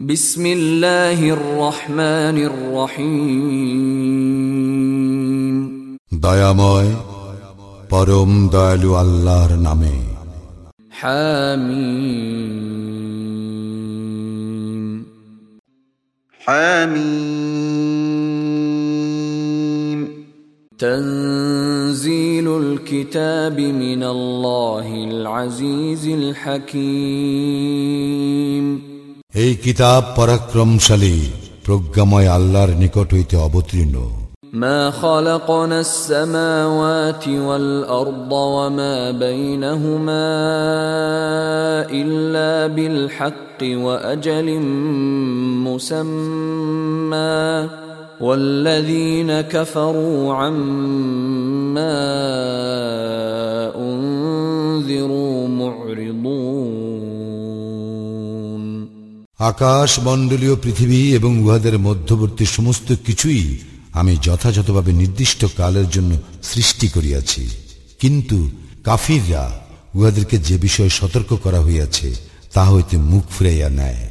بسم الله الرحمن الرحيم দয়াময় পরম দয়ালু আল্লাহর নামে حاميم حميم تنزيل الكتاب من الله العزيز الحكيم এই কিতাব পরাক্রমশালী প্রজ্ঞাময় আল্লাহর নিকট হইতে অবতীর্ণ ما خلقنا السماوات والارض وما بينهما الا بالحق واجل مسمى والذين كفروا عما انذروا معرضون আকাশ মণ্ডলীয় পৃথিবী এবং উহাদের মধ্যবর্তী সমস্ত কিছুই আমি যথাযথভাবে নির্দিষ্ট কালের জন্য সৃষ্টি করিয়াছি। কিন্তু কাফিররা উহাদেরকে যে বিষয়ে সতর্ক করা হইয়াছে, তা হইতে মুখ ফিরাইয়া নেয়।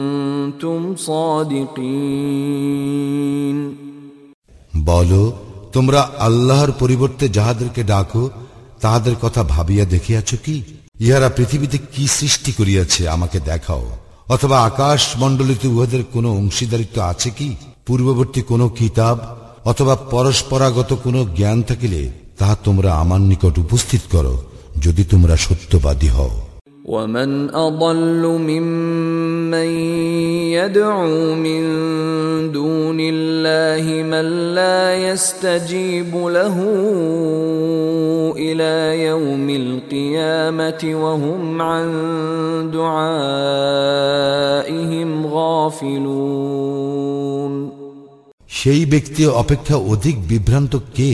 বলো, তোমরা আল্লাহর পরিবর্তে যাহাদেরকে ডাকো, তাহাদের কথা ভাবিয়া দেখিয়াছ কি? ইহারা পৃথিবীতে কি সৃষ্টি করিয়াছে আমাকে দেখাও। অথবা আকাশ মণ্ডলীতে উহাদের কোনো অংশীদারিত্ব আছে কি? পূর্ববর্তী কোনো কিতাব অথবা পরস্পরাগত কোনো জ্ঞান থাকিলে তাহা তোমরা আমার নিকট উপস্থিত করো, যদি তোমরা সত্যবাদী হও। ومن اضل ممن يدعو من دون الله من لا يستجيب له الى يوم القيامه وهم عن دعائهم غافلون সেই ব্যক্তি অপেক্ষা অধিক বিভ্রান্ত কে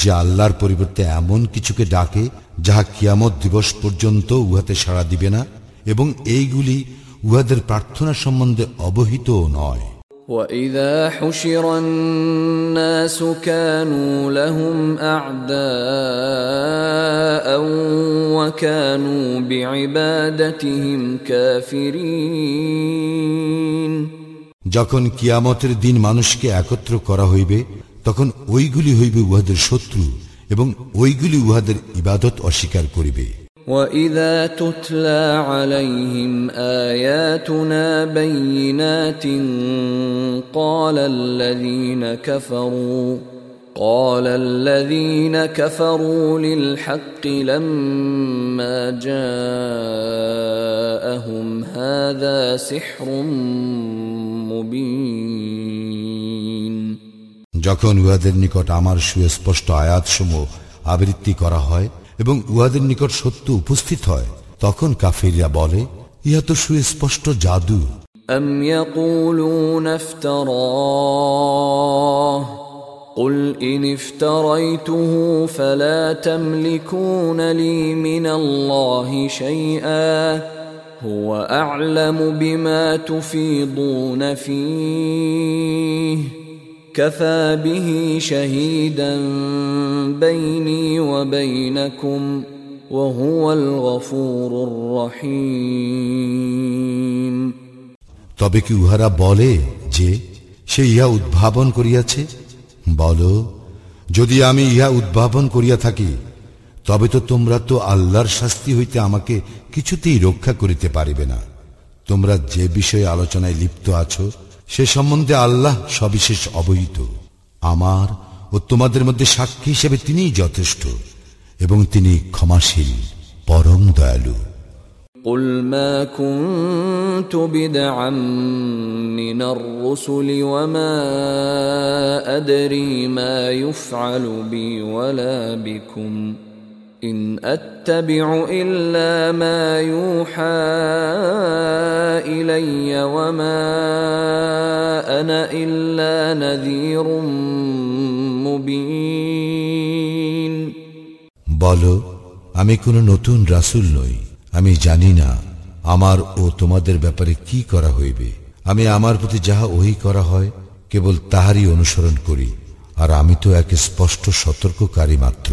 যে আল্লাহর পরিবর্তে এমন কিছুকে ডাকে যাহা কিয়ামত দিবস পর্যন্ত উহাতে সাড়া দিবে না এবং এইগুলি উহাদের প্রার্থনা সম্বন্ধে অবহিতও নয় واذا حشر الناس كانوا لهم اعداء وكانوا بعبادتهم كافرين যখন কিয়ামতের দিন মানুষকে একত্র করা হইবে তখন ওইগুলি হইবে উহাদের শত্রু এবং ওইগুলি উহাদের ইবাদত অস্বীকার করিবে واذا تتلى عليهم اياتنا بينات قال الذين كفروا قال الذين كفروا للحق لما جاءهم هذا سحر مبين যখন উহাদের নিকট আমার সুস্পষ্ট আয়াতসমূহ আবৃত্তি করা হয় এবং উহাদের নিকট সত্য উপস্থিত হয় তখন কাফিররা বলে ইহা তো সুস্পষ্ট জাদু أم يقولون افتراه قل إن افتريته فلا تملكون لي من الله شيئا هو أعلم بما تفيضون فيه كفى به شهيدا بيني وبينكم وهو الغفور الرحيم তবে কি উহারা বলে যে সে ইহা উদ্ভাবন করিয়াছে বল যদি আমি ইহা উদ্ভাবন করিয়া থাকি তবে তো তোমরা তো আল্লাহর শাস্তি হইতে আমাকে কিছুতেই রক্ষা করিতে পারিবে না তোমরা যে বিষয়ে আলোচনায় লিপ্ত আছো সে সম্বন্ধে আল্লাহ সবিশেষ অবহিত আমার ও তোমাদের মধ্যে সাক্ষী হিসেবে তিনিই যথেষ্ট এবং তিনি ক্ষমাশীল পরম দয়ালু قل ما كنت بدعا من الرسل وما ادري ما يفعل بي ولا بكم إن أتبع إلا ما يوحى إلي وما أنا إلا نذير مبين বলো আমি কোনো নতুন রাসুল নই আমি জানি না আমার ও তোমাদের ব্যাপারে কি করা হইবে আমি আমার প্রতি যাহা ওহি করা হয় কেবল তাহারই অনুসরণ করি আর আমি তো এক স্পষ্ট সতর্ককারী মাত্র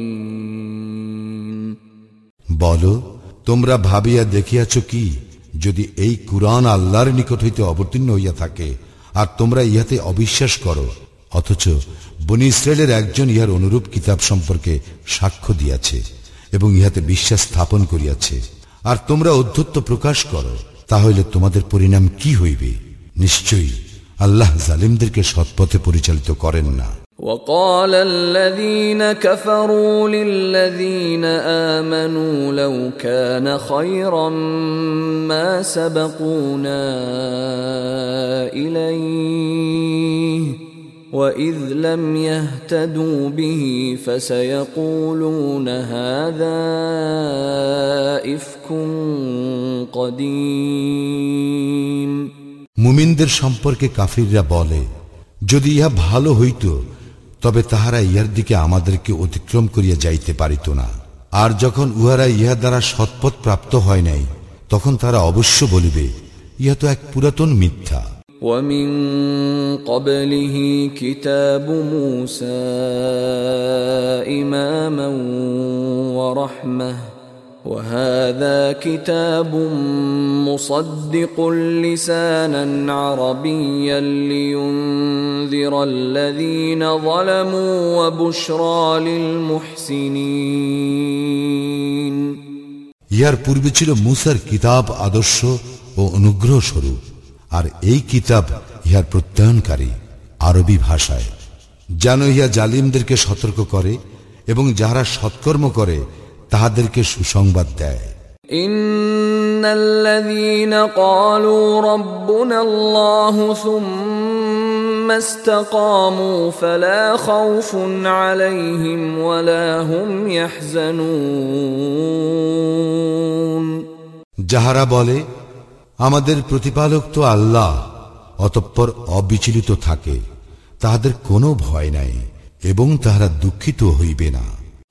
বলো, তোমরা ভাবিয়া দেখিয়াছ কি, যদি এই কুরআন আল্লাহর নিকট হইতে অবতীর্ণ হইয়া থাকে, আর তোমরা ইহাতে অবিশ্বাস করো, অথচ বনি ইসরায়েলের একজন ইহার অনুরূপ কিতাব সম্পর্কে সাক্ষ্য দিয়াছে, এবং ইহাতে বিশ্বাস স্থাপন করিয়াছে। আর তোমরা অধ্যত্ব প্রকাশ করো, তাহলে তোমাদের পরিণাম কি হইবে? নিশ্চয়ই আল্লাহ জালিমদেরকে সৎপথে পরিচালিত করেন না। وقال الذين كفروا للذين آمنوا لو كان خيرا ما سبقونا إليه وإذ لم يهتدوا به فسيقولون هذا إفك قديم মুমিনদের সম্পর্কে কাফিররা বলে যদি ইহা ভালো হইত তবে তাহারা ইহার দিকে আমাদেরকে অতিক্রম করিয়া যাইতে পারিত না আর যখন উহারা ইহা দ্বারা সৎপথ প্রাপ্ত হয় নাই তখন তারা অবশ্য বলিবে ইহা তো এক পুরাতন মিথ্যা ومن قبله كتاب موسى إماما ورحمه وهذا كتاب مصدق لسانا عربيا لينذر الذين ظلموا وبشرى للمحسنين ইহার পূর্বে ছিল মুসার কিতাব আদর্শ ও অনুগ্রহ স্বরূপ আর এই কিতাব ইহার প্রত্যয়নকারী আরবি ভাষায় যেন ইহা জালিমদেরকে সতর্ক করে এবং যাহারা সৎকর্ম করে তাহাদেরকে সুসংবাদ দেয় إن الذين قالوا ربنا الله ثم استقاموا فلا خوف عليهم ولا هم يحزنون যাহারা বলে আমাদের প্রতিপালক তো আল্লাহ অতঃপর অবিচলিত থাকে তাহাদের কোনো ভয় নাই এবং তাহারা দুঃখিত হইবে না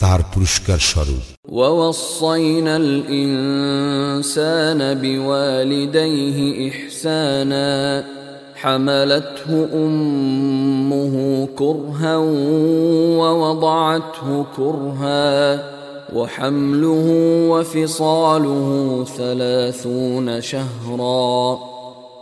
তাহার পুরস্কার স্বরূপ ووصينا الإنسان بوالديه إحسانا حملته أمه كرها ووضعته كرها وحمله وفصاله ثلاثون شهرا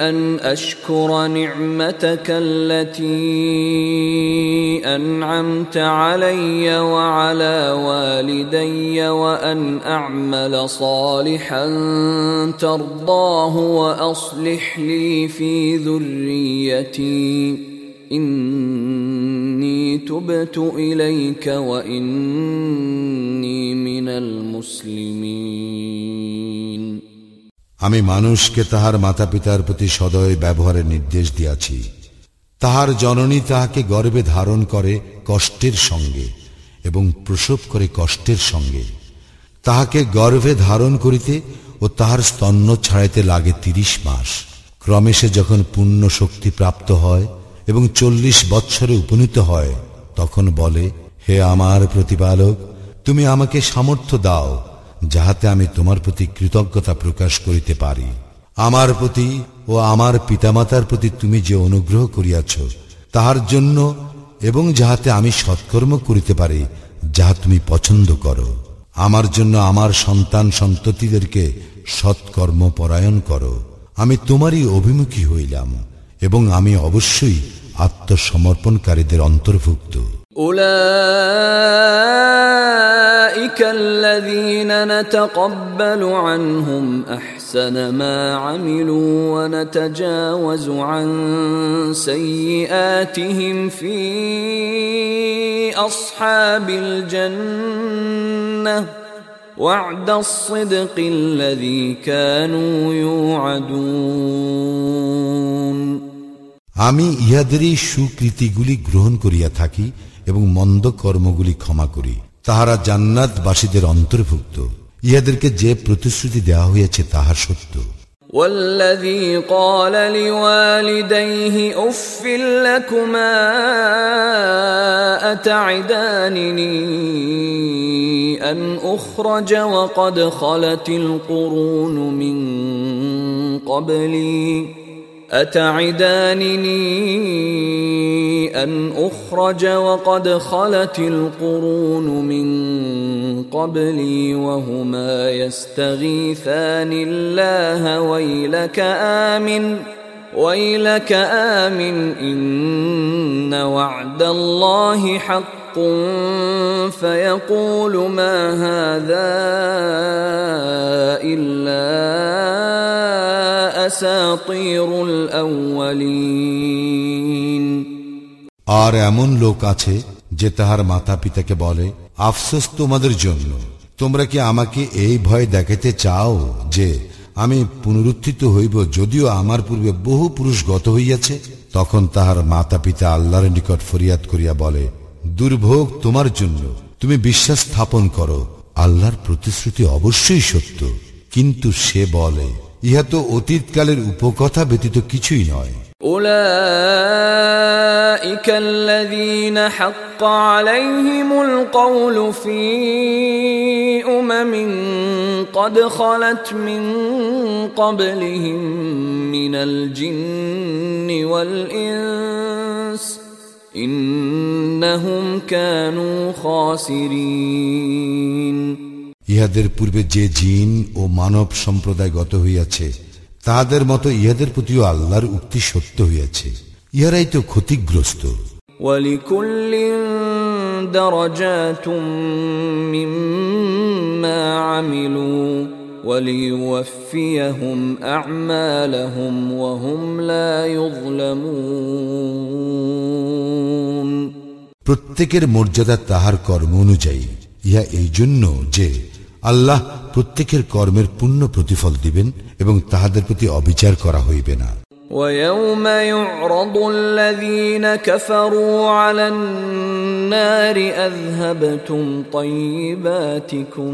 أن أشكر نعمتك التي أنعمت علي وعلى والدي وأن أعمل صالحا ترضاه وأصلح لي في ذريتي. إني تبت إليك وإني من المسلمين. আমি মানুষকে তাহার মাতা পিতার প্রতি সদয় ব্যবহারের নির্দেশ দিয়াছি। তাহার জননী তাহাকে গর্বে ধারণ করে কষ্টের সঙ্গে এবং প্রসব করে কষ্টের সঙ্গে। তাহাকে গর্ভে ধারণ করিতে ও তাহার স্তন্য ছাড়াইতে লাগে তিরিশ মাস। ক্রমে সে যখন পূর্ণ শক্তি প্রাপ্ত হয় এবং চল্লিশ বৎসরে উপনীত হয়, তখন বলে, হে আমার প্রতিপালক, তুমি আমাকে সামর্থ্য দাও। যাহাতে আমি তোমার প্রতি কৃতজ্ঞতা প্রকাশ করিতে পারি। আমার প্রতি ও আমার পিতামাতার প্রতি তুমি যে অনুগ্রহ করিয়াছ, তাহার জন্য এবং যাহাতে আমি সৎকর্ম করিতে পারি, যাহা তুমি পছন্দ করো। আমার জন্য আমার সন্তান সন্ততিদেরকে সৎকর্ম পরায়ণ করো। আমি তোমারই অভিমুখী হইলাম এবং আমি অবশ্যই আত্মসমর্পণকারীদের অন্তর্ভুক্ত। أولئك الذين نتقبل عنهم أحسن ما عملوا ونتجاوز عن سيئاتهم في أصحاب الجنة وعد الصدق الذي كانوا يوعدون আমি ইহাদেরই সুকৃতিগুলি গ্রহণ করিয়া থাকি এবং মন্দ কর্মগুলি ক্ষমা করি তাহারা জান্নাতবাসীদের অন্তর্ভুক্ত ইহাদেরকে যে প্রতিশ্রুতি দেওয়া হইয়াছে তাহা সত্য والذي قال لوالديه اف لكما اتعدانني ان اخرج وقد خلت القرون من قبلي أتعدانني أن أخرج وقد خلت القرون من قبلي وهما يستغيثان الله ويلك آمن ويلك آمن إن وعد الله حق. فيقول ما هذا إلا أساطير الأولين আর এমন লোক আছে যে তাহার মাতা পিতাকে বলে আফসোস তোমাদের জন্য তোমরা কি আমাকে এই ভয় দেখাতে চাও যে আমি পুনরুত্থিত হইব যদিও আমার পূর্বে বহু পুরুষ গত হইয়াছে তখন তাহার মাতা পিতা আল্লাহর নিকট ফরিয়াদ করিয়া বলে দুর্ভোগ তোমার জন্য তুমি বিশ্বাস স্থাপন করো আল্লাহর প্রতিশ্রুতি অবশ্যই সত্য কিন্তু সে বলে ইহা তো অতীতকালের উপকথা ব্যতীত কিছুই নয় أولئك الذين حق عليهم القول في أمم قد خلت من قبلهم من الجن والإنس إنهم كانوا خاسرين ইহাদের পূর্বে যে জিন ও মানব সম্প্রদায় গত হইয়াছে তাহাদের মতো ইহাদের প্রতিও আল্লাহর উক্তি সত্য হইয়াছে ইহারাই তো ক্ষতিগ্রস্ত ولكل درجات مما عملوا وليوفيهم أعمالهم وهم لا يظلمون প্রত্যেকের মর্যাদা তাহার কর্ম অনুযায়ী ইহা এই জন্য যে আল্লাহ প্রত্যেকের কর্মের পূর্ণ প্রতিফল দিবেন এবং তাহাদের প্রতি অবিচার করা হইবে না ويوم يعرض الذين كفروا على النار أذهبتم طيباتكم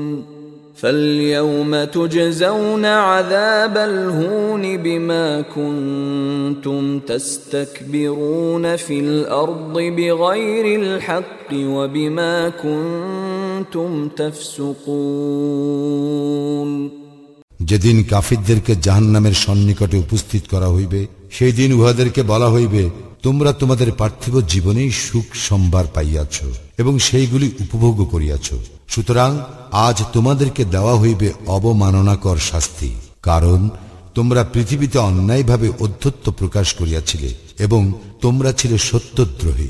فاليوم تجزون عذاب الهون بما كنتم تستكبرون في الارض بغير الحق وبما كنتم تفسقون যেদিন কাফিরদেরকে জাহান্নামের সন্নিকটে উপস্থিত করা হইবে সেই দিন উহাদেরকে বলা হইবে তোমরা তোমাদের পার্থিব জীবনেই সুখ সম্ভার পাইয়াছ এবং সেইগুলি উপভোগ করিয়াছ সুতরাং আজ তোমাদেরকে দেওয়া হইবে অবমাননাকর শাস্তি। কারণ তোমরা পৃথিবীতে অন্যায়ভাবে অধ্যত্ব প্রকাশ করিয়াছিলে এবং তোমরা ছিলে সত্যদ্রোহী।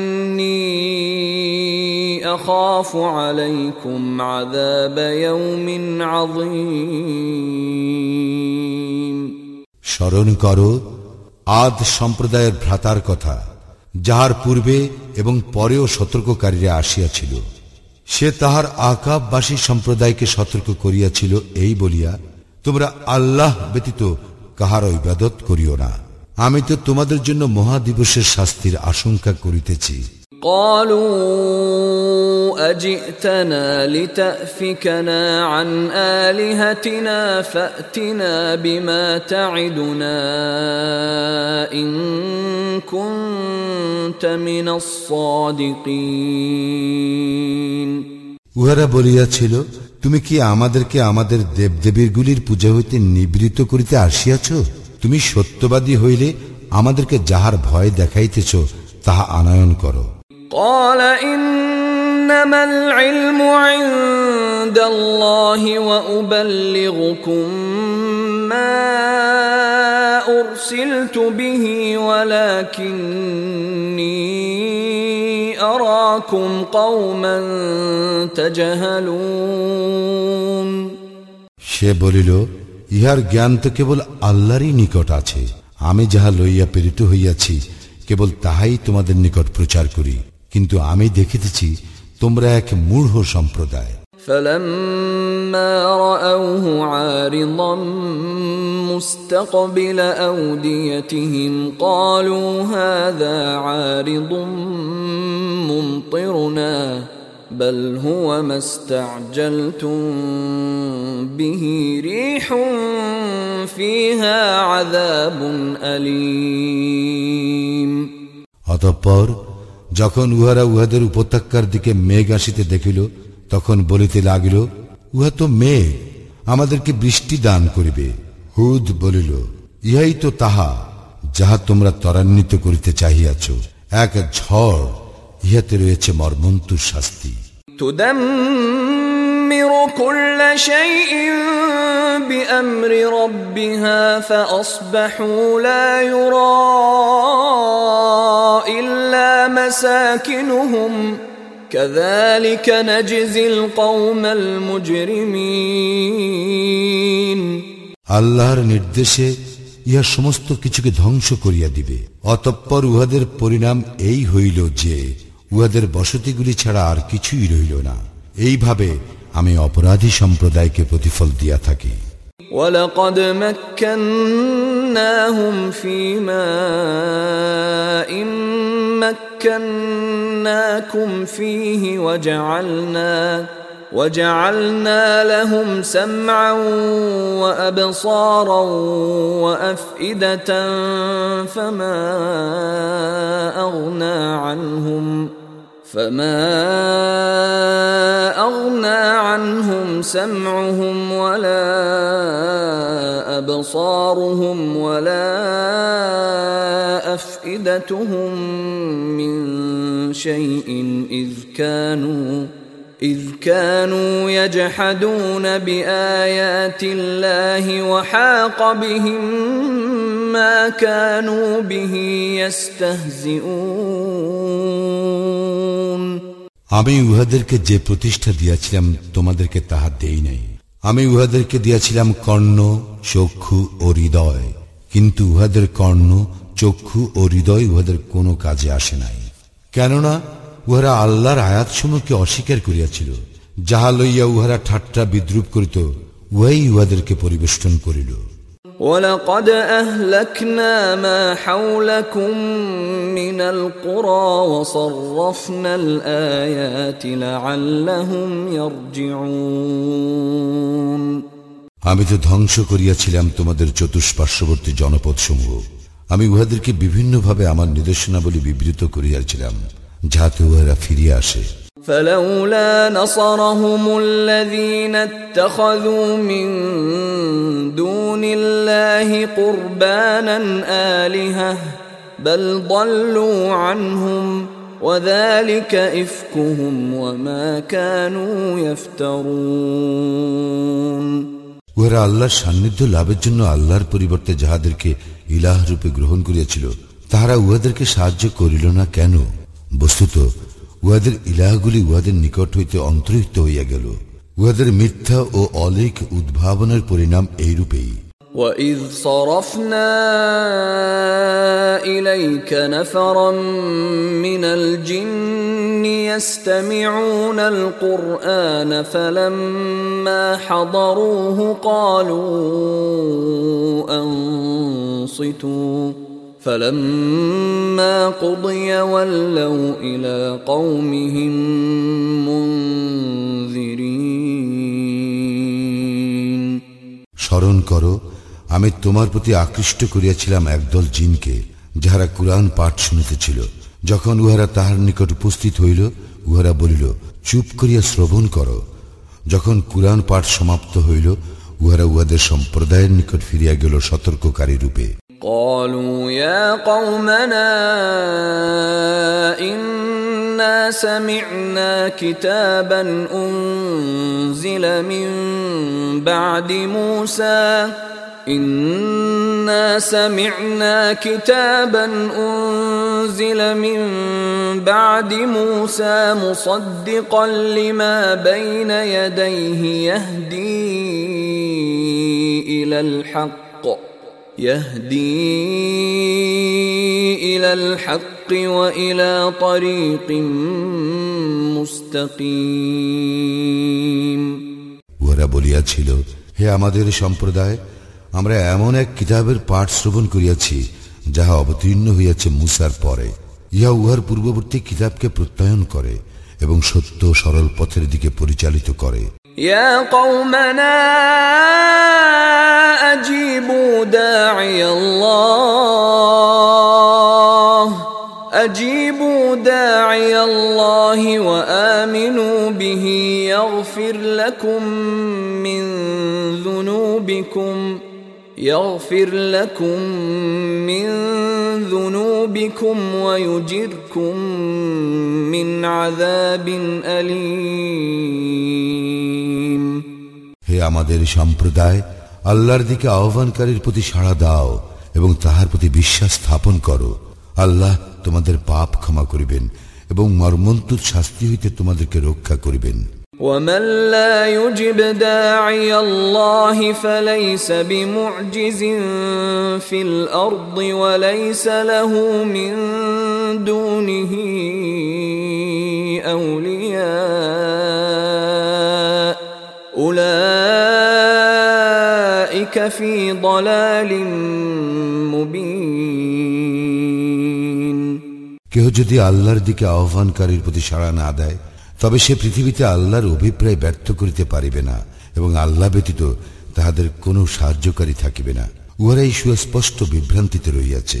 أخاف عليكم عذاب يوم عظيم স্মরণ করো আদ সম্প্রদায়ের ভ্রাতার কথা যাহার পূর্বে এবং পরেও সতর্ককারীরা আসিয়াছিল সে তাহার আকাববাসী সম্প্রদায়কে সতর্ক করিয়াছিল এই বলিয়া তোমরা আল্লাহ ব্যতীত কাহার ইবাদত করিও না আমি তো তোমাদের জন্য মহাদিবসের শাস্তির আশঙ্কা করিতেছি قالوا أجئتنا لتأفكنا عن آلهتنا فأتنا بما تعدنا إن كنت من الصادقين উহারা বলিয়াছিল তুমি কি আমাদেরকে আমাদের দেবদেবীরগুলির পূজা হইতে নিবৃত করিতে আসিয়াছ তুমি সত্যবাদী হইলে আমাদেরকে যাহার ভয় দেখাইতেছ তাহা আনয়ন করো قال إنما العلم عند الله وأبلغكم ما أرسلت به ولكني أراكم قوما تجهلون সে বলিল ইহার জ্ঞান তো কেবল আল্লাহরই নিকট আছে আমি যাহা লইয়া প্রেরিত হইয়াছি কেবল তাহাই তোমাদের নিকট প্রচার করি কিন্তু আমি দেখিতেছি তোমরা এক মূঢ় সম্প্রদায় فلما رأوه عارضا مستقبل أوديتهم قالوا هذا عارض ممطرنا بل هو ما استعجلتم به ريح فيها عذاب أليم অতঃপর যখন উহারা উহাদের উপত্যকার দিকে মেঘ আসিতে দেখিল, তখন বলিতে লাগিল, উহা তো মেঘ, আমাদেরকে বৃষ্টি দান করিবে। হুদ বলিল, ইহাই তো তাহা, যাহা তোমরা ত্বরান্বিত করিতে চাহিয়াছ। এক ঝড়, ইহাতে রয়েছে মর্মন্তুর শাস্তি। تدمر كل شيء بأمر ربها فأصبحوا لا يرى إلا مساكنهم كذلك نجزي القوم المجرمين আল্লাহর নির্দেশে ইহা সমস্ত কিছুকে ধ্বংস করিয়া দিবে অতঃপর উহাদের পরিণাম এই হইল যে উহাদের বসতিগুলি ছাড়া আর কিছুই রইল না এইভাবে আমি অপরাধী সম্প্রদায়কে প্রতিফল দিয়া থাকি ولقد مكناهم في ماء مكناكم فيه وجعلنا وجعلنا لهم سمعا وابصارا وافئده فما اغنى عنهم فما اغنى عنهم سمعهم ولا ابصارهم ولا افئدتهم من شيء اذ كانوا إذ كانوا يجحدون بآيات الله وحاق بهم ما كانوا به يستهزئون আমি উহাদেরকে যে প্রতিষ্ঠা দিয়াছিলাম তোমাদেরকে তাহা দেই নাই আমি উহাদেরকে দিয়াছিলাম কর্ণ চক্ষু ও হৃদয় কিন্তু উহাদের কর্ণ চক্ষু ও হৃদয় উহাদের কোনো কাজে আসে নাই কেননা উহারা আল্লাহর আয়াতসমূহকে অস্বীকার করিয়াছিল যাহা লইয়া উহারা ঠাট্টা বিদ্রুপ করিত উহাই উহাদেরকে পরিবেষ্টন করিল ولقد أهلكنا ما حولكم من القرى وصرفنا الآيات لعلهم يرجعون আমি তো ধ্বংস করিয়াছিলাম তোমাদের চতুষ্পার্শ্ববর্তী জনপদসমূহ আমি উহাদেরকে বিভিন্নভাবে আমার নির্দেশনাবলী বিবৃত করিয়াছিলাম যাহাতে উহারা ফিরিয়া আসে فلولا نصرهم الذين اتخذوا من دون الله قربانا آلهة بل ضلوا عنهم وذلك إفكهم وما كانوا يفترون উহারা আল্লাহর সান্নিধ্য লাভের জন্য আল্লাহর পরিবর্তে যাহাদেরকে ইলাহ রূপে গ্রহণ করিয়াছিল তাহারা উহাদেরকে সাহায্য করিল না কেন বস্তুত উহাদের ইলাহগুলি উহাদের নিকট হইতে অন্তর্হিত হইয়া গেল উহাদের মিথ্যা ও অলেখ উদ্ভাবনের পরিণাম এইরূপেই وإذ صرفنا إليك نفرا من الجن يستمعون القرآن فلما حضروه قالوا أنصتوا فلما قضي ولوا إلى قومهم منذرين স্মরণ করো আমি তোমার প্রতি আকৃষ্ট করিয়াছিলাম একদল জিনকে যাহারা কুরআন পাঠ শুনিতেছিল যখন উহারা তাহার নিকট উপস্থিত হইল উহারা বলিল চুপ করিয়া শ্রবণ করো যখন কুরআন পাঠ সমাপ্ত হইল উহারা উহাদের সম্প্রদায়ের নিকট ফিরিয়া গেল সতর্ককারী রূপে قالوا يا قومنا إنا سمعنا كتابا أنزل من بعد موسى. إنا سمعنا كتابا أنزل من بعد موسى مصدقا لما بين يديه يهدي إلى الحق. يهدي إلى الحق وإلى طريق مستقيم উহারা বলিয়াছিল হে আমাদের সম্প্রদায় আমরা এমন এক কিতাবের পাঠ শ্রবণ করিয়াছি যাহা অবতীর্ণ হইয়াছে মুসার পরে ইহা উহার পূর্ববর্তী কিতাবকে প্রত্যয়ন করে এবং সত্য সরল পথের দিকে পরিচালিত করে يا قومنا أجيبوا داعي الله أجيبوا داعي الله وآمنوا به يغفر لكم من ذنوبكم يغفر لكم من ذنوبكم ويجركم من عذاب أليم হে আমাদের সম্প্রদায় আল্লাহর দিকে আহ্বানকারীর প্রতি সাড়া দাও এবং তাহার প্রতি বিশ্বাস স্থাপন করো আল্লাহ তোমাদের পাপ ক্ষমা করিবেন এবং মর্মন্তুর শাস্তি হইতে তোমাদেরকে রক্ষা করিবেন ومن لا يجب داعي الله فليس بمعجز في الارض وليس له من دونه اولياء في ضلال مبين কেহ যদি আল্লাহর দিকে আহ্বানকারীর প্রতি সাড়া না দেয় তবে সে পৃথিবীতে আল্লাহর অভিপ্রায় ব্যর্থ করিতে পারিবে না এবং আল্লাহ ব্যতীত তাহাদের কোনো সাহায্যকারী থাকিবে না উহারা এই সুস্পষ্ট বিভ্রান্তিতে রহিয়াছে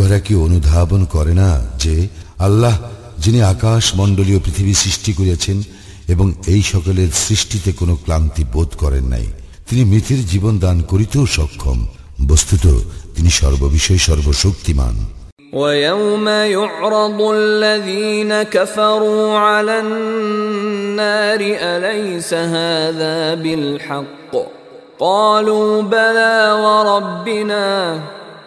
উহারা কি অনুধাবন করে না যে আল্লাহ যিনি আকাশ মণ্ডলীয় পৃথিবী সৃষ্টি করিয়াছেন এবং এই সকলের সৃষ্টিতে কোনো ক্লান্তি বোধ করেন নাই তিনি মৃতের জীবন দান করিতেও সক্ষম বস্তুত তিনি সর্ববিষয় সর্বশক্তিমান ويوم يعرض الذين كفروا على النار أليس هذا بالحق قالوا بلى وربنا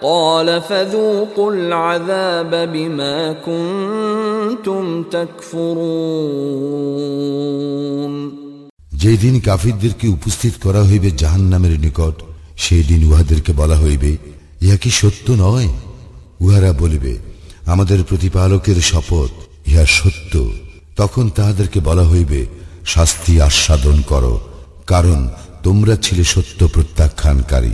قال فذوقوا العذاب بما كنتم تكفرون যেই দিন কাফিরদেরকে উপস্থিত করা হইবে জাহান নামের নিকট সেই দিন উহাদেরকে বলা হইবে ইহা কি সত্য নয় উহারা বলিবে আমাদের প্রতিপালকের শপথ ইহা সত্য তখন তাহাদেরকে বলা হইবে শাস্তি আস্বাদন করো কারণ তোমরা ছিলে সত্য প্রত্যাখ্যানকারী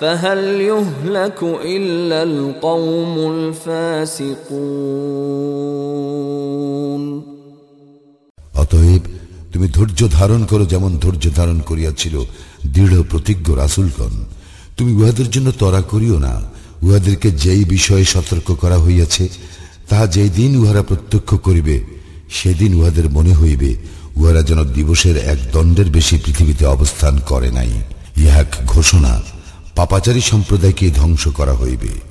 فهل يهلك الا القوم الفاسقون অতএব তুমি ধৈর্য ধারণ করো যেমন ধৈর্য ধারণ করিয়াছিল দৃঢ় প্রতিজ্ঞ রাসুলগণ তুমি উহাদের জন্য তরা করিও না উহাদেরকে যেই বিষয়ে সতর্ক করা হইয়াছে তাহা যেই দিন উহারা প্রত্যক্ষ করিবে সেদিন উহাদের মনে হইবে উহারা যেন দিবসের এক দণ্ডের বেশি পৃথিবীতে অবস্থান করে নাই ইহা এক ঘোষণা পাপাচারী সম্প্রদায়কে ধ্বংস করা হইবে।